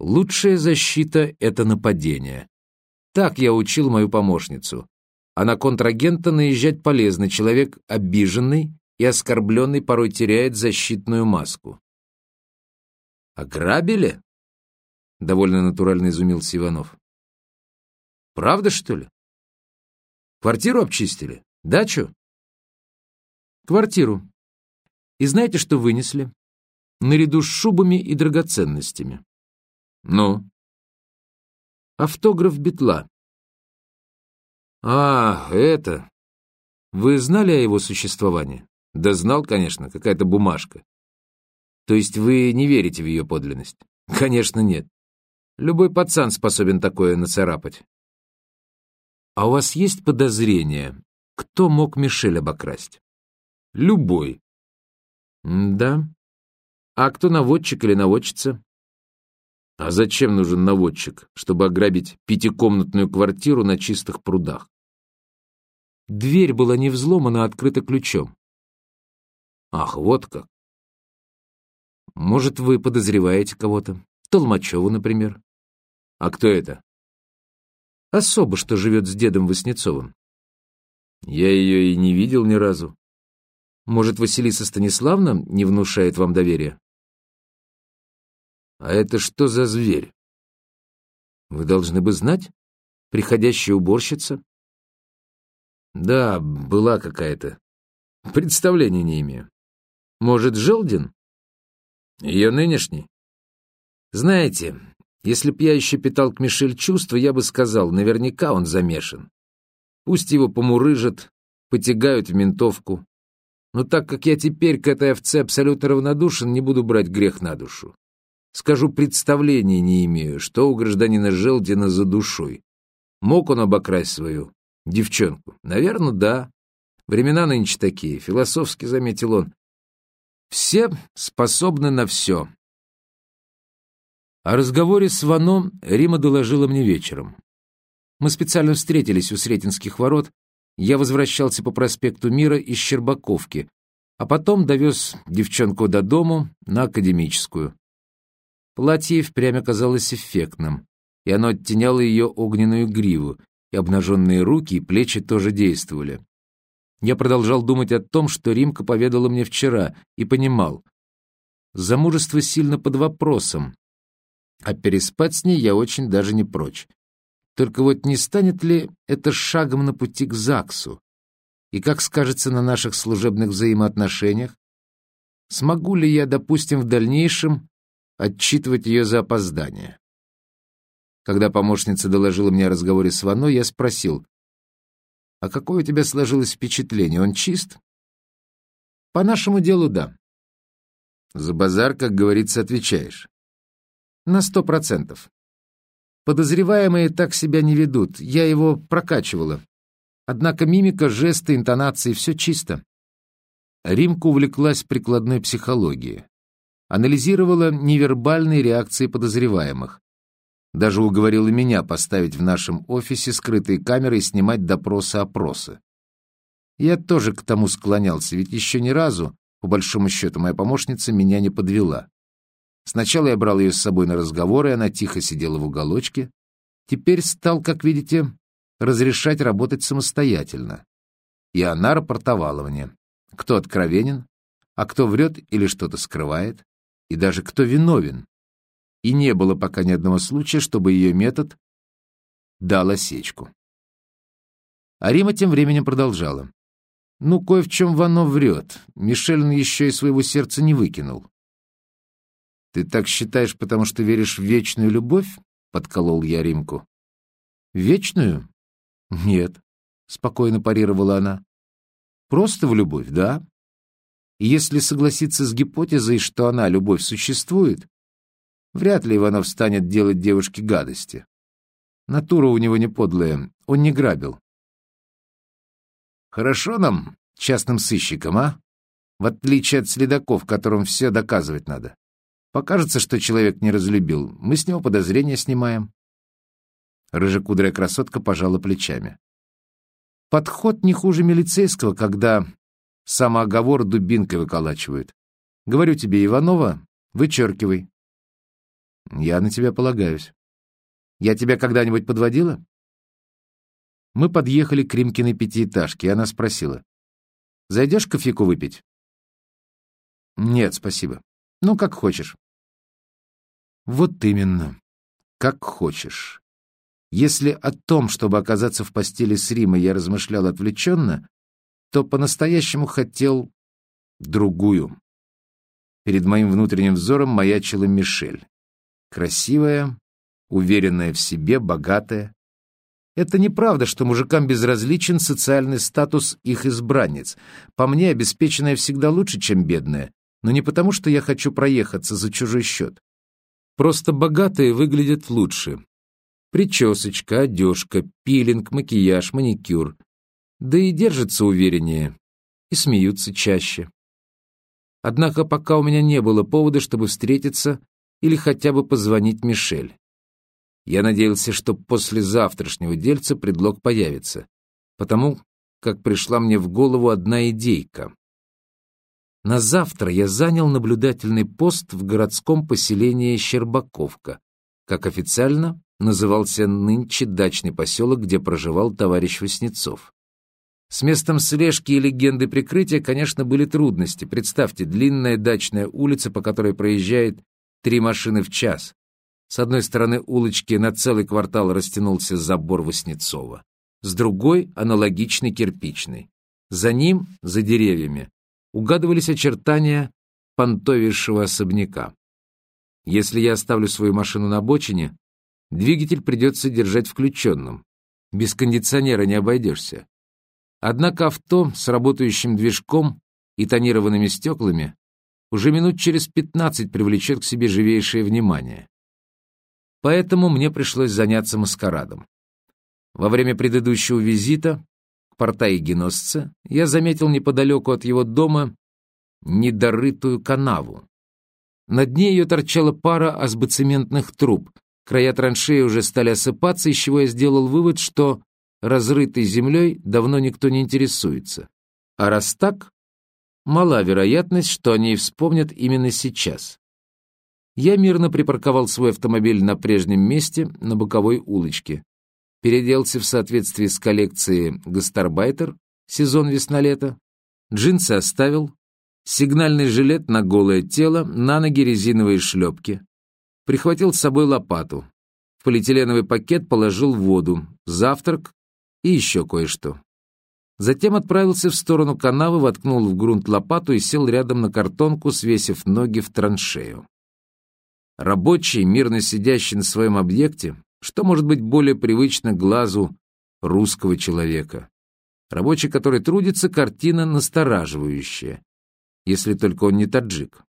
Лучшая защита — это нападение. Так я учил мою помощницу. А на контрагента наезжать полезно. Человек обиженный и оскорбленный порой теряет защитную маску. «Ограбили?» — довольно натурально изумился Иванов. «Правда, что ли? Квартиру обчистили? Дачу?» «Квартиру. И знаете, что вынесли? Наряду с шубами и драгоценностями». «Ну?» «Автограф Бетла». «А, это...» «Вы знали о его существовании?» «Да знал, конечно, какая-то бумажка». «То есть вы не верите в ее подлинность?» «Конечно, нет. Любой пацан способен такое нацарапать». «А у вас есть подозрение, кто мог Мишель обокрасть?» «Любой». «Да. А кто наводчик или наводчица?» А зачем нужен наводчик, чтобы ограбить пятикомнатную квартиру на чистых прудах? Дверь была не взломана, а открыта ключом. Ах, вот как. Может, вы подозреваете кого-то? Толмачеву, например. А кто это? Особо, что живет с дедом Васнецовым. Я ее и не видел ни разу. Может, Василиса Станиславна не внушает вам доверия? А это что за зверь? Вы должны бы знать. Приходящая уборщица. Да, была какая-то. Представления не имею. Может, Желдин? Ее нынешний? Знаете, если б я еще питал к Мишель чувства, я бы сказал, наверняка он замешан. Пусть его помурыжат, потягают в ментовку. Но так как я теперь к этой овце абсолютно равнодушен, не буду брать грех на душу. Скажу, представления не имею, что у гражданина Желдина за душой. Мог он обокрасть свою девчонку? Наверное, да. Времена нынче такие, философски заметил он. Все способны на все. О разговоре с Вано Рима доложила мне вечером. Мы специально встретились у Сретенских ворот, я возвращался по проспекту Мира из Щербаковки, а потом довез девчонку до дому на Академическую. Платье впрямь оказалось эффектным, и оно оттеняло ее огненную гриву, и обнаженные руки и плечи тоже действовали. Я продолжал думать о том, что Римка поведала мне вчера, и понимал. Замужество сильно под вопросом, а переспать с ней я очень даже не прочь. Только вот не станет ли это шагом на пути к ЗАГСу? И как скажется на наших служебных взаимоотношениях? Смогу ли я, допустим, в дальнейшем отчитывать ее за опоздание. Когда помощница доложила мне о разговоре с Вано, я спросил, «А какое у тебя сложилось впечатление? Он чист?» «По нашему делу, да». «За базар, как говорится, отвечаешь». «На сто процентов. Подозреваемые так себя не ведут, я его прокачивала. Однако мимика, жесты, интонации — все чисто». Римка увлеклась прикладной психологией анализировала невербальные реакции подозреваемых. Даже уговорила меня поставить в нашем офисе скрытые камеры и снимать допросы-опросы. Я тоже к тому склонялся, ведь еще ни разу, по большому счету, моя помощница меня не подвела. Сначала я брал ее с собой на разговоры, она тихо сидела в уголочке. Теперь стал, как видите, разрешать работать самостоятельно. И она рапортовала мне, кто откровенен, а кто врет или что-то скрывает и даже кто виновен. И не было пока ни одного случая, чтобы ее метод дал осечку. А Рима тем временем продолжала. «Ну, кое в чем Вано врет. Мишель еще и своего сердца не выкинул». «Ты так считаешь, потому что веришь в вечную любовь?» — подколол я Римку. «Вечную? Нет», — спокойно парировала она. «Просто в любовь, да, если согласиться с гипотезой, что она, любовь, существует, вряд ли Иванов станет делать девушке гадости. Натура у него не подлая, он не грабил. Хорошо нам, частным сыщикам, а? В отличие от следаков, которым все доказывать надо. Покажется, что человек не разлюбил, мы с него подозрения снимаем. Рыжекудрая красотка пожала плечами. Подход не хуже милицейского, когда Самооговор дубинкой выколачивают. Говорю тебе, Иванова, вычеркивай. Я на тебя полагаюсь. Я тебя когда-нибудь подводила? Мы подъехали к Римкиной пятиэтажке, и она спросила. «Зайдешь кофейку выпить?» «Нет, спасибо. Ну, как хочешь». «Вот именно. Как хочешь. Если о том, чтобы оказаться в постели с Римой, я размышлял отвлеченно, то по-настоящему хотел другую. Перед моим внутренним взором маячила Мишель. Красивая, уверенная в себе, богатая. Это неправда, что мужикам безразличен социальный статус их избранниц. По мне, обеспеченная всегда лучше, чем бедная, но не потому, что я хочу проехаться за чужой счет. Просто богатые выглядят лучше. Причесочка, одежка, пилинг, макияж, маникюр. Да и держатся увереннее. И смеются чаще. Однако пока у меня не было повода, чтобы встретиться или хотя бы позвонить Мишель. Я надеялся, что после завтрашнего дельца предлог появится, потому как пришла мне в голову одна идейка. На завтра я занял наблюдательный пост в городском поселении Щербаковка, как официально назывался нынче дачный поселок, где проживал товарищ Васнецов. С местом слежки и легенды прикрытия, конечно, были трудности. Представьте, длинная дачная улица, по которой проезжает три машины в час. С одной стороны улочки на целый квартал растянулся забор Васнецова, с другой — аналогичный кирпичный. За ним, за деревьями, угадывались очертания понтовейшего особняка. Если я оставлю свою машину на обочине, двигатель придется держать включенным. Без кондиционера не обойдешься. Однако авто с работающим движком и тонированными стеклами уже минут через пятнадцать привлечет к себе живейшее внимание. Поэтому мне пришлось заняться маскарадом. Во время предыдущего визита к порта-егеносце я заметил неподалеку от его дома недорытую канаву. На дне ее торчала пара азбоцементных труб. Края траншеи уже стали осыпаться, из чего я сделал вывод, что разрытой землей давно никто не интересуется. А раз так, мала вероятность, что они вспомнят именно сейчас. Я мирно припарковал свой автомобиль на прежнем месте, на боковой улочке. Переделся в соответствии с коллекцией «Гастарбайтер» сезон весна-лето. Джинсы оставил, сигнальный жилет на голое тело, на ноги резиновые шлепки. Прихватил с собой лопату. В полиэтиленовый пакет положил воду, завтрак и еще кое-что. Затем отправился в сторону канавы, воткнул в грунт лопату и сел рядом на картонку, свесив ноги в траншею. Рабочий, мирно сидящий на своем объекте, что может быть более привычно глазу русского человека? Рабочий, который трудится, картина настораживающая, если только он не таджик.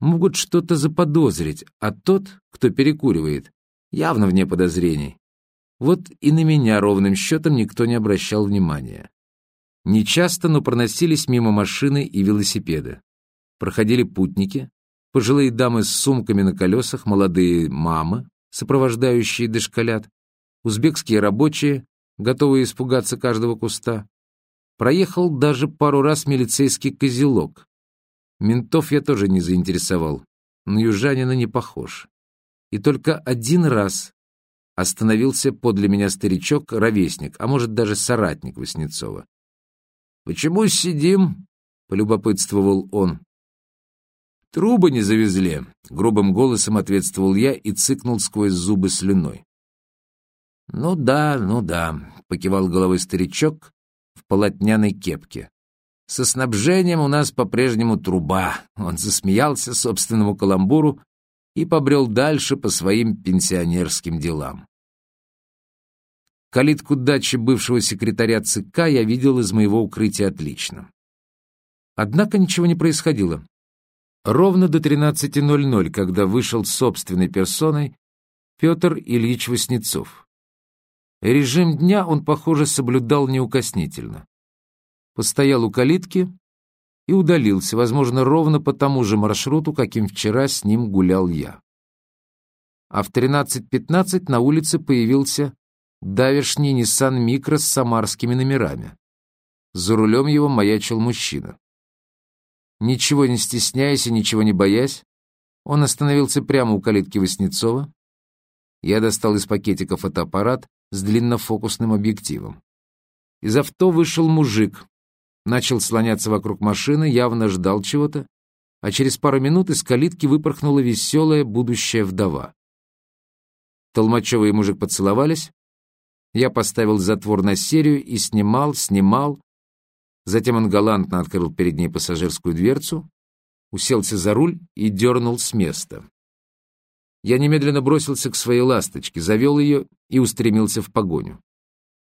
Могут что-то заподозрить, а тот, кто перекуривает, явно вне подозрений. Вот и на меня ровным счетом никто не обращал внимания. Нечасто, но проносились мимо машины и велосипеды. Проходили путники, пожилые дамы с сумками на колесах, молодые мамы, сопровождающие дошколят, узбекские рабочие, готовые испугаться каждого куста. Проехал даже пару раз милицейский козелок. Ментов я тоже не заинтересовал, на южанина не похож. И только один раз остановился подле меня старичок, ровесник, а может даже соратник Васнецова. «Почему сидим?» — полюбопытствовал он. «Трубы не завезли», — грубым голосом ответствовал я и цыкнул сквозь зубы слюной. «Ну да, ну да», — покивал головой старичок в полотняной кепке. «Со снабжением у нас по-прежнему труба». Он засмеялся собственному каламбуру и побрел дальше по своим пенсионерским делам. Калитку дачи бывшего секретаря ЦК я видел из моего укрытия отлично. Однако ничего не происходило. Ровно до 13.00, когда вышел собственной персоной Петр Ильич Васнецов. Режим дня он, похоже, соблюдал неукоснительно. Постоял у калитки и удалился, возможно, ровно по тому же маршруту, каким вчера с ним гулял я. А в 13.15 на улице появился давешний Nissan Micro с самарскими номерами. За рулем его маячил мужчина. Ничего не стесняясь и ничего не боясь, Он остановился прямо у калитки Васнецова. Я достал из пакетика фотоаппарат с длиннофокусным объективом. Из авто вышел мужик, начал слоняться вокруг машины, явно ждал чего-то, а через пару минут из калитки выпорхнула веселая будущая вдова. Толмачева и мужик поцеловались. Я поставил затвор на серию и снимал, снимал. Затем он галантно открыл перед ней пассажирскую дверцу, уселся за руль и дернул с места. Я немедленно бросился к своей ласточке, завел ее и устремился в погоню.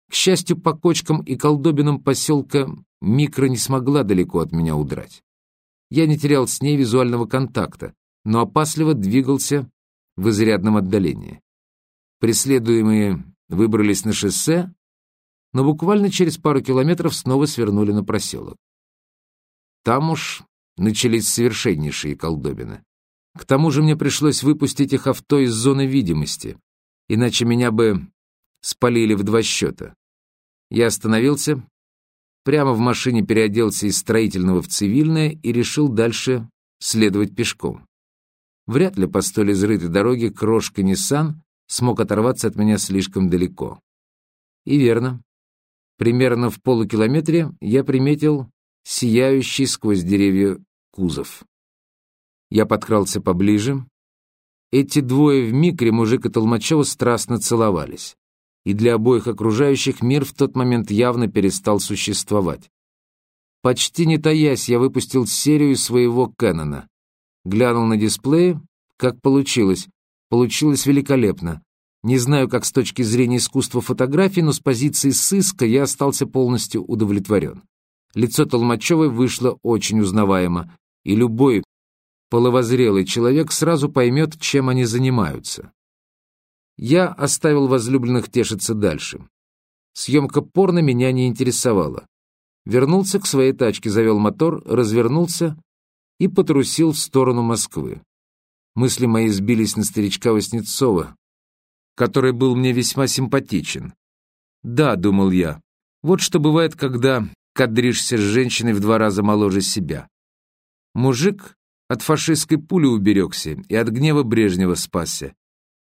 К счастью, по кочкам и колдобинам поселка Микро не смогла далеко от меня удрать. Я не терял с ней визуального контакта, но опасливо двигался в изрядном отдалении. Преследуемые выбрались на шоссе, но буквально через пару километров снова свернули на проселок. Там уж начались совершеннейшие колдобины. К тому же мне пришлось выпустить их авто из зоны видимости, иначе меня бы спалили в два счета. Я остановился, прямо в машине переоделся из строительного в цивильное и решил дальше следовать пешком. Вряд ли по столь изрытой дороге крошка Ниссан смог оторваться от меня слишком далеко. И верно. Примерно в полукилометре я приметил сияющий сквозь деревья кузов. Я подкрался поближе. Эти двое в микре, мужик и Толмачева, страстно целовались и для обоих окружающих мир в тот момент явно перестал существовать. Почти не таясь, я выпустил серию своего Кэнона. Глянул на дисплее, как получилось. Получилось великолепно. Не знаю, как с точки зрения искусства фотографии, но с позиции сыска я остался полностью удовлетворен. Лицо Толмачевой вышло очень узнаваемо, и любой половозрелый человек сразу поймет, чем они занимаются. Я оставил возлюбленных тешиться дальше. Съемка порно меня не интересовала. Вернулся к своей тачке, завел мотор, развернулся и потрусил в сторону Москвы. Мысли мои сбились на старичка Васнецова, который был мне весьма симпатичен. «Да», — думал я, — «вот что бывает, когда кадришься с женщиной в два раза моложе себя». Мужик от фашистской пули уберегся и от гнева Брежнева спасся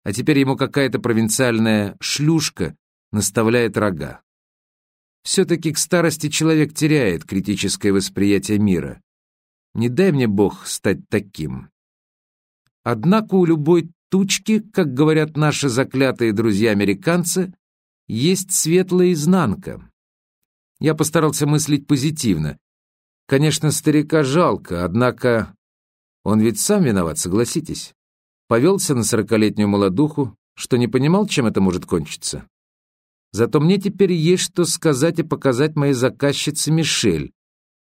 а теперь ему какая-то провинциальная шлюшка наставляет рога. Все-таки к старости человек теряет критическое восприятие мира. Не дай мне Бог стать таким. Однако у любой тучки, как говорят наши заклятые друзья-американцы, есть светлая изнанка. Я постарался мыслить позитивно. Конечно, старика жалко, однако он ведь сам виноват, согласитесь повелся на сорокалетнюю молодуху, что не понимал, чем это может кончиться. Зато мне теперь есть что сказать и показать моей заказчице Мишель,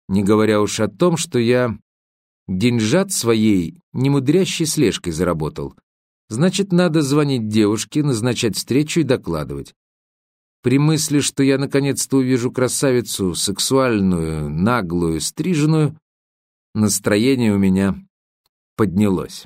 не говоря уж о том, что я деньжат своей немудрящей слежкой заработал. Значит, надо звонить девушке, назначать встречу и докладывать. При мысли, что я наконец-то увижу красавицу, сексуальную, наглую, стриженную, настроение у меня поднялось.